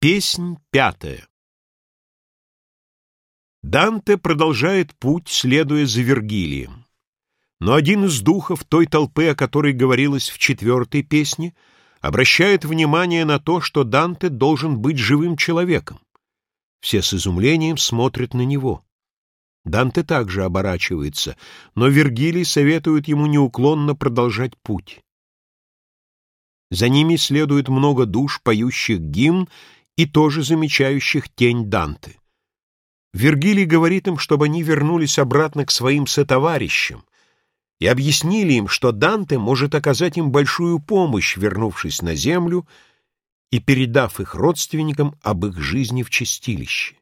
Песнь пятая Данте продолжает путь, следуя за Вергилием. Но один из духов той толпы, о которой говорилось в четвертой песне, обращает внимание на то, что Данте должен быть живым человеком. Все с изумлением смотрят на него. Данте также оборачивается, но Вергилий советует ему неуклонно продолжать путь. За ними следует много душ, поющих гимн и тоже замечающих тень Данте. Вергилий говорит им, чтобы они вернулись обратно к своим сотоварищам и объяснили им, что Данте может оказать им большую помощь, вернувшись на землю и передав их родственникам об их жизни в чистилище.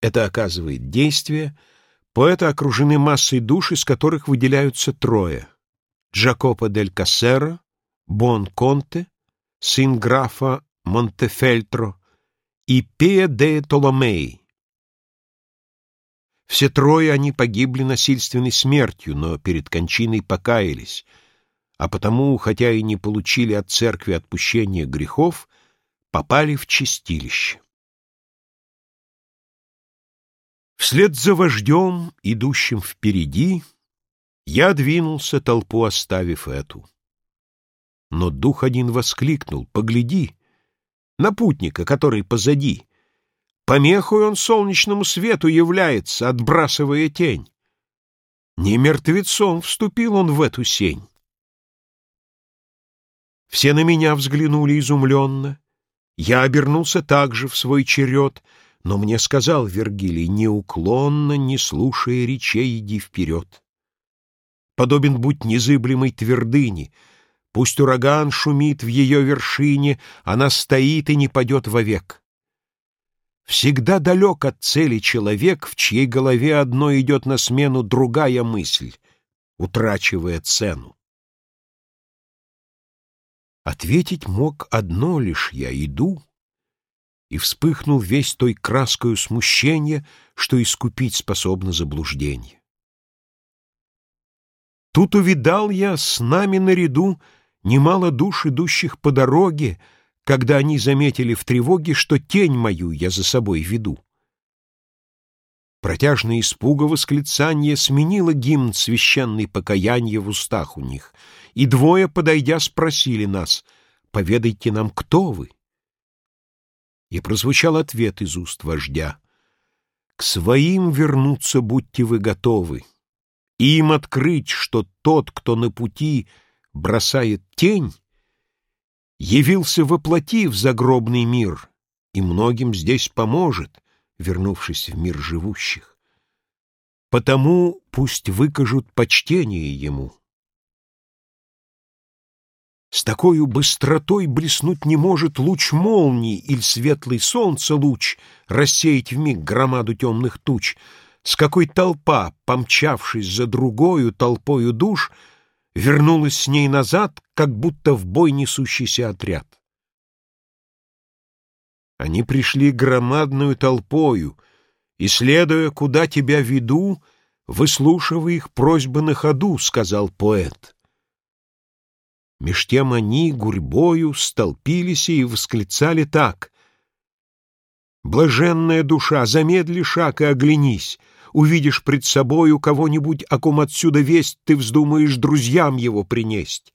Это оказывает действие, поэты окружены массой душ, из которых выделяются трое — Джакопо дель Кассера, Бон Конте, сын графа Монтефельтро и Пея де Толомей. Все трое они погибли насильственной смертью, но перед кончиной покаялись, а потому, хотя и не получили от церкви отпущения грехов, попали в чистилище. Вслед за вождем, идущим впереди, я двинулся, толпу оставив эту. Но дух один воскликнул, погляди, на путника, который позади. Помехой он солнечному свету является, отбрасывая тень. Не мертвецом вступил он в эту сень. Все на меня взглянули изумленно. Я обернулся также в свой черед, но мне сказал Вергилий, неуклонно, не слушая речей, иди вперед. Подобен будь незыблемой твердыни — Пусть ураган шумит в ее вершине, она стоит и не падет вовек. Всегда далек от цели человек, в чьей голове одно идет на смену другая мысль, утрачивая цену. Ответить мог одно лишь «я иду», и вспыхнул весь той краскою смущения, что искупить способно заблуждение. Тут увидал я с нами наряду немало душ, идущих по дороге, когда они заметили в тревоге, что тень мою я за собой веду. Протяжное испуга восклицание сменило гимн священный покаяние в устах у них, и двое, подойдя, спросили нас, «Поведайте нам, кто вы?» И прозвучал ответ из уст вождя, «К своим вернуться будьте вы готовы, им открыть, что тот, кто на пути, — бросает тень, явился воплоти в загробный мир и многим здесь поможет, вернувшись в мир живущих. Потому пусть выкажут почтение ему. С такой быстротой блеснуть не может луч молнии или светлый солнца луч рассеять вмиг громаду темных туч, с какой толпа, помчавшись за другою толпою душ, — вернулась с ней назад, как будто в бой несущийся отряд. Они пришли громадную толпою, и, следуя, куда тебя веду, выслушивая их просьбы на ходу, — сказал поэт. Меж тем они гурьбою столпились и восклицали так. «Блаженная душа, замедли шаг и оглянись!» Увидишь пред собою кого-нибудь, о ком отсюда весть ты вздумаешь друзьям его принесть.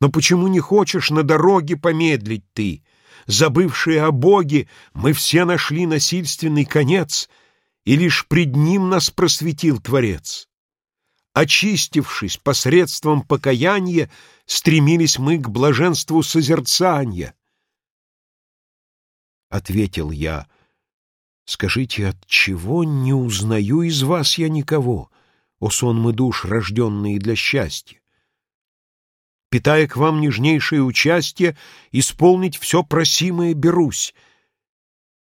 Но почему не хочешь на дороге помедлить ты? Забывшие о Боге, мы все нашли насильственный конец, и лишь пред ним нас просветил Творец. Очистившись посредством покаяния, стремились мы к блаженству созерцания. Ответил я — Скажите, от чего не узнаю из вас я никого, о сонмы душ, рожденные для счастья? Питая к вам нежнейшее участие, исполнить все просимое берусь.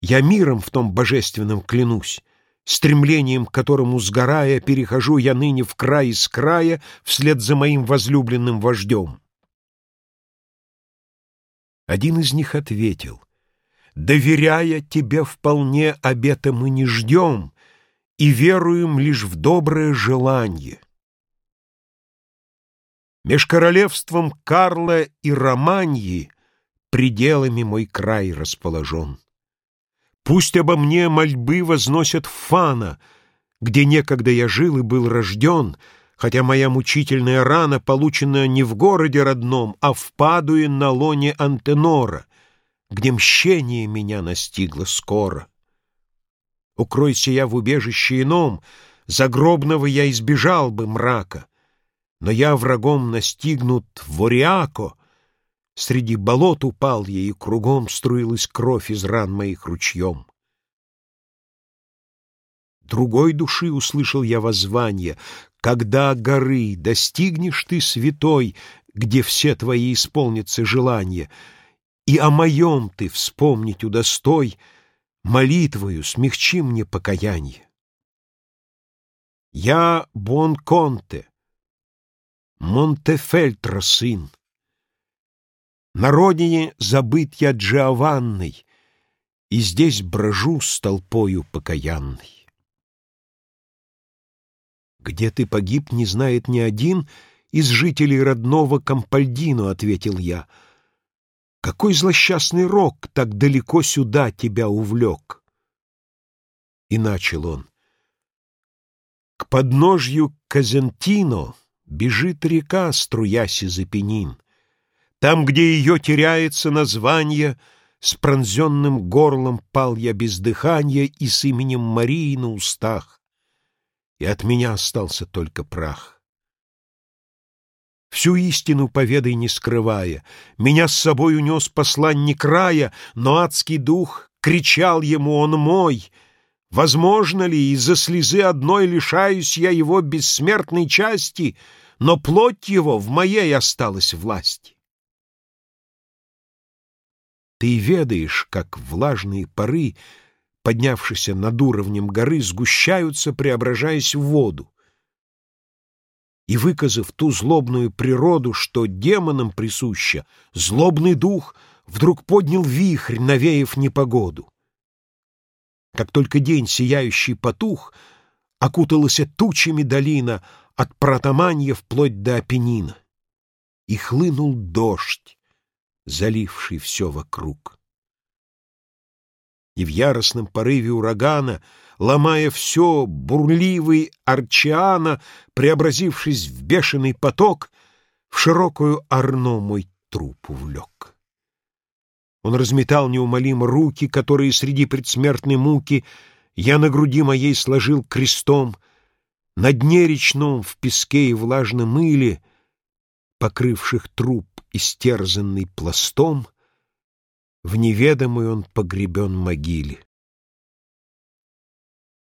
Я миром в том божественном клянусь, стремлением, к которому, сгорая, перехожу я ныне в край из края вслед за моим возлюбленным вождем. Один из них ответил — Доверяя тебе вполне обета мы не ждем И веруем лишь в доброе желание. Меж королевством Карла и Романьи пределами мой край расположен. Пусть обо мне мольбы возносят фана, где некогда я жил и был рожден, хотя моя мучительная рана получена не в городе родном, а в Падуе на лоне Антенора, где мщение меня настигло скоро. Укройся я в убежище ином, загробного я избежал бы мрака, но я врагом настигнут в Ориако, Среди болот упал я, и кругом струилась кровь из ран моих ручьем. Другой души услышал я воззвание, Когда горы достигнешь ты святой, Где все твои исполнятся желания, И о моем ты вспомнить удостой, Молитвою смягчи мне покаяние. Я Бонконте, Монтефельтра сын, на родине забыт я Джованной, И здесь брожу с толпою покаянной. «Где ты погиб, не знает ни один из жителей родного Кампальдино», — ответил я. «Какой злосчастный рок так далеко сюда тебя увлек?» И начал он. К подножью Казентино бежит река, струясь из Апеннин. Там, где ее теряется название, С пронзенным горлом пал я без дыхания И с именем Марии на устах, И от меня остался только прах. Всю истину поведай, не скрывая, Меня с собой унес посланник рая, Но адский дух кричал ему, он мой — Возможно ли, из-за слезы одной лишаюсь я его бессмертной части, но плоть его в моей осталась власти? Ты ведаешь, как влажные пары, поднявшиеся над уровнем горы, сгущаются, преображаясь в воду. И выказав ту злобную природу, что демонам присуща, злобный дух вдруг поднял вихрь, навеяв непогоду. Как только день сияющий потух, окуталась тучами долина от Протаманья вплоть до Апеннина. И хлынул дождь, заливший все вокруг. И в яростном порыве урагана, ломая все, бурливый Арчиана, преобразившись в бешеный поток, в широкую орно мой труп увлек. Он разметал неумолимо руки, которые среди предсмертной муки я на груди моей сложил крестом, на дне речном в песке и влажном мыле, покрывших труп истерзанный пластом, в неведомой он погребен могиле.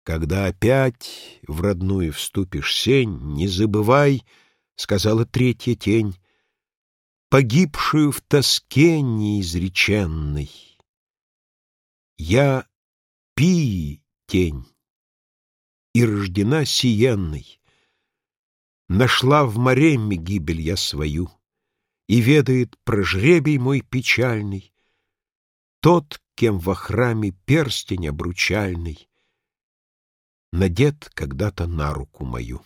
Когда опять в родную вступишь сень, не забывай, — сказала третья тень, — погибшую в тоске неизреченной. Я пи тень и рождена сиенной, нашла в моремме гибель я свою и ведает про жребий мой печальный, Тот, кем во храме перстень обручальный Надет когда-то на руку мою.